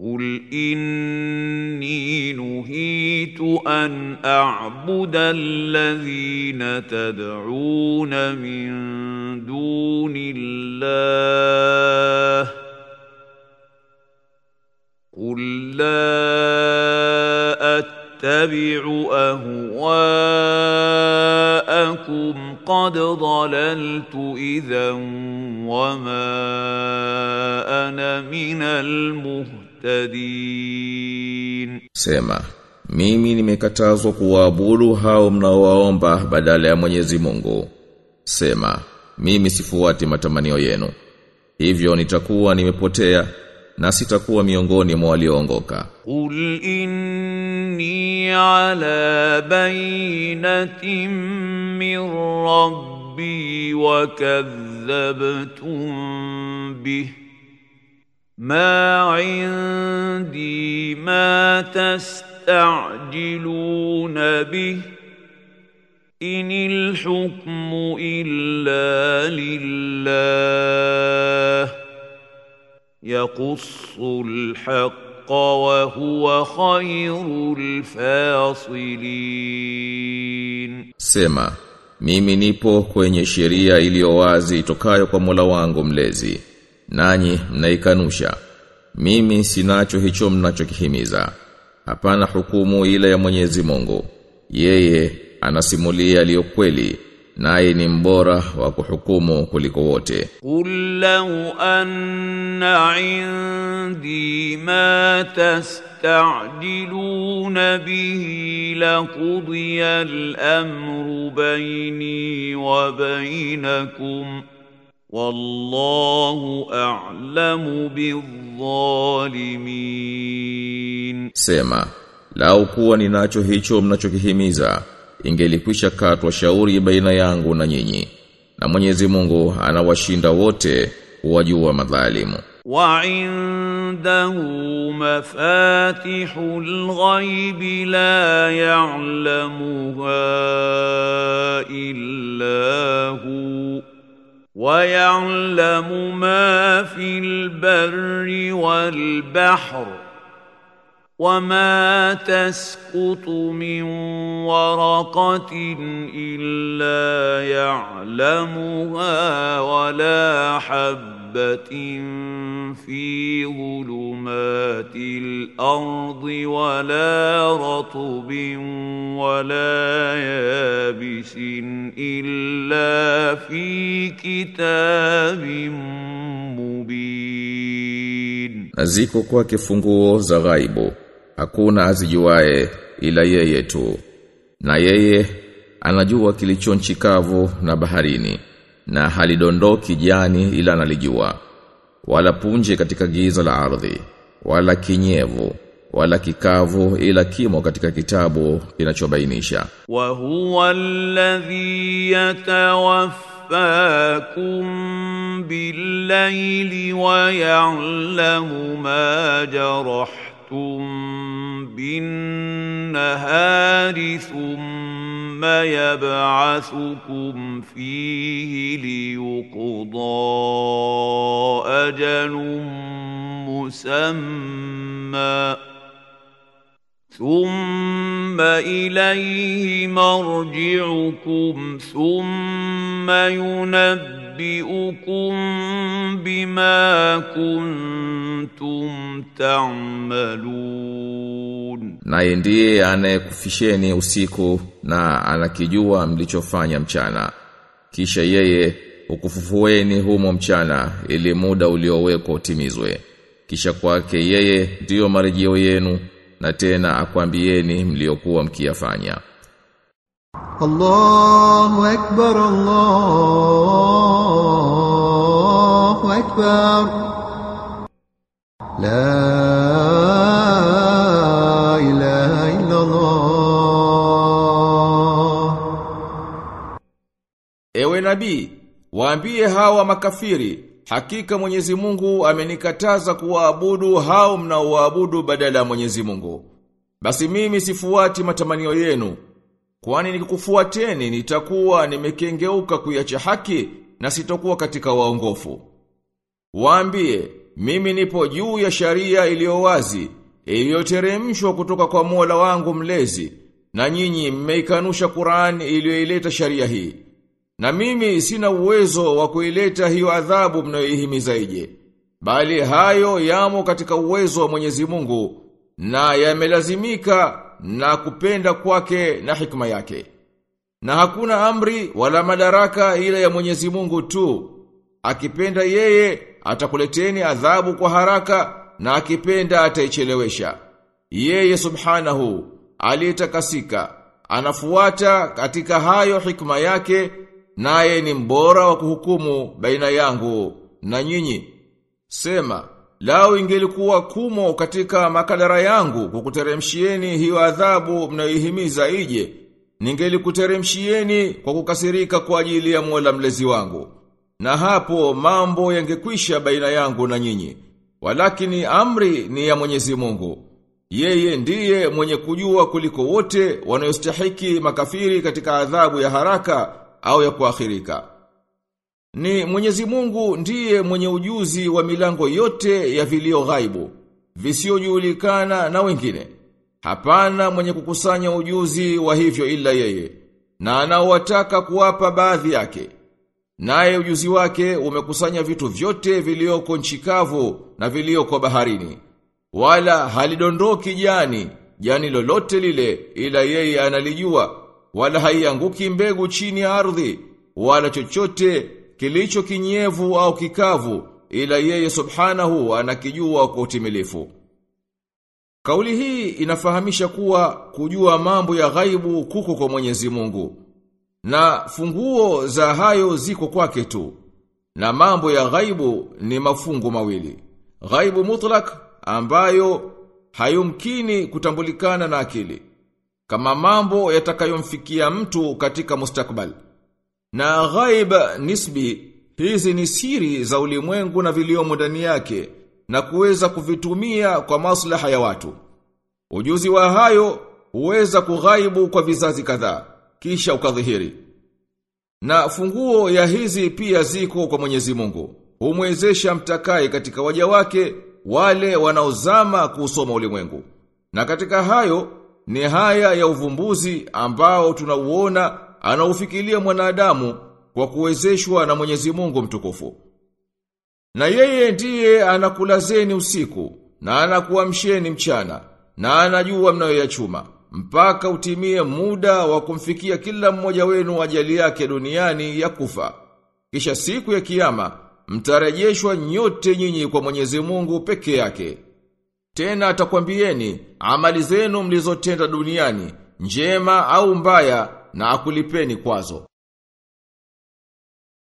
قل إني نهيت أن أعبد الذين تدعون من دون الله قل لا أتبع أهواءكم قد ضللت إذا وما أنا من المهتدين muhtadin. Sema mimi nimekatazwa kuwaabudu hao mnaowaomba badala ya Mwenyezi Mungu. Sema mimi sifuati matamanio yenu. Hivyo nitakuwa nimepotea na sitakuwa miongoni mwa walioongoka. Qul inni ala bayinatin min rabbi wa kadhabtum bihi ما عندي ما تستعجلون به إن الحكم إلا لله يقص الحق وهو خير الفاصلين Sema, mimi nipo kwenye sheria iliyo wazi itokayo kwa Mola wangu mlezi. nanyi mnaikanusha. Mimi sinacho hicho mnachokihimiza. Hapana hukumu ile ya Mwenyezi Mungu. Yeye anasimulia aliyokweli naye ni mbora wa kuhukumu kuliko wote. Qul law anna indi ma tasta'jiluna bihi laqudiya al-amru bayni wa bainakum Wallahu a'lamu bidh-dhalimin. Sema, lau kuwa ninacho hicho mnachokihimiza, ingelikwisha katwa shauri baina yangu na nyinyi. Na Mwenyezi Mungu anawashinda wote wajua madhalimu. Wa indahu mafatihu ghaibi la ya'lamuha illa hu ويعلم ما في البر والبحر وما تسقط من ورقة إلا يعلمها ولا حبة في ظلمات الأرض ولا رطب ولا يابس إلا في كتاب مبين Na ziko kwake funguo za ghaibu. Hakuna azijuae ila yeye tu. Na yeye anajua kilicho nchi kavu na baharini. Na halidondoki jani ila analijua. Wala punje katika giza la ardhi. Wala kinyevu. Wala kikavu ila kimo katika kitabu kinachobainisha. وهو الذي يتوفاكم بالليل ويعلم ما جرحتم بالنهار ثم يبعثكم فيه ليقضى أجل مسمى ثم إليه مرجعكم ثم ينبئكم بما كنتم تعملون Naye ndiye anayekufisheni usiku na anakijua mlichofanya mchana. Kisha yeye ukufufueni humo mchana ili muda uliowekwa utimizwe. Kisha kwake yeye ndiyo marejeo yenu na tena akwambieni mliokuwa mkiyafanya. Allahu akbar Allahu akbar. La ilaha illa Allah Ewe nabii waambie hawa makafiri hakika Mwenyezi Mungu amenikataza kuwaabudu hao mnaoabudu badala ya Mwenyezi Mungu. Basi mimi sifuati matamanio yenu, kwani nikikufuateni nitakuwa nimekengeuka kuiacha haki na sitokuwa katika waongofu. Waambie, mimi nipo juu ya sharia iliyo wazi, iliyoteremshwa kutoka kwa Mola wangu mlezi, na nyinyi mmeikanusha Qur'an iliyoileta sharia hii. Na mimi sina uwezo wa kuileta hiyo adhabu mnayoihimiza ije. Bali hayo yamo katika uwezo wa Mwenyezi Mungu na yamelazimika na kupenda kwake na hikma yake. Na hakuna amri wala madaraka ila ya Mwenyezi Mungu tu. Akipenda yeye atakuleteni adhabu kwa haraka na akipenda ataichelewesha. Yeye subhanahu aliyetakasika anafuata katika hayo hikma yake naye ni mbora wa kuhukumu baina yangu na nyinyi. Sema, lao ingelikuwa kumo katika makadara yangu kukuteremshieni hiyo adhabu mnayoihimiza ije, ningelikuteremshieni kwa kukasirika kwa ajili ya Mola mlezi wangu. Na hapo mambo yangekwisha baina yangu na nyinyi. Walakini amri ni ya Mwenyezi Mungu. Yeye ndiye mwenye kujua kuliko wote wanayostahiki makafiri katika adhabu ya haraka au ya kuakhirika. Ni Mwenyezi Mungu ndiye mwenye ujuzi wa milango yote ya vilio ghaibu, visiojulikana na wengine. Hapana mwenye kukusanya ujuzi wa hivyo ila yeye, na anaowataka kuwapa baadhi yake. Naye ujuzi wake umekusanya vitu vyote vilioko nchikavu na vilioko baharini. Wala halidondoki jani, jani lolote lile ila yeye analijua, wala haianguki mbegu chini ya ardhi, wala chochote kilicho kinyevu au kikavu ila yeye subhanahu anakijua kwa utimilifu. Kauli hii inafahamisha kuwa kujua mambo ya ghaibu kuko kwa Mwenyezi Mungu. Na funguo za hayo ziko kwake tu. Na mambo ya ghaibu ni mafungu mawili. Ghaibu mutlak ambayo hayumkini kutambulikana na akili. Kama mambo yatakayomfikia mtu katika mustakbal. Na ghaib nisbi hizi ni siri za ulimwengu na viliomo ndani yake na kuweza kuvitumia kwa maslaha ya watu. Ujuzi wa hayo huweza kughaibu kwa vizazi kadhaa kisha ukadhihiri. Na funguo ya hizi pia ziko kwa Mwenyezi Mungu. Humwezesha mtakaye katika waja wake wale wanaozama kusoma ulimwengu. Na katika hayo ni haya ya uvumbuzi ambao tunauona anaufikilia mwanadamu kwa kuwezeshwa na Mwenyezi Mungu mtukufu. Na yeye ndiye anakulazeni usiku na anakuamsheni mchana na anajua mnayoyachuma mpaka utimie muda wa kumfikia kila mmoja wenu ajali yake duniani ya kufa. Kisha siku ya kiyama mtarejeshwa nyote nyinyi kwa Mwenyezi Mungu peke yake. Tena atakwambieni amali zenu mlizotenda duniani njema au mbaya na akulipeni kwazo.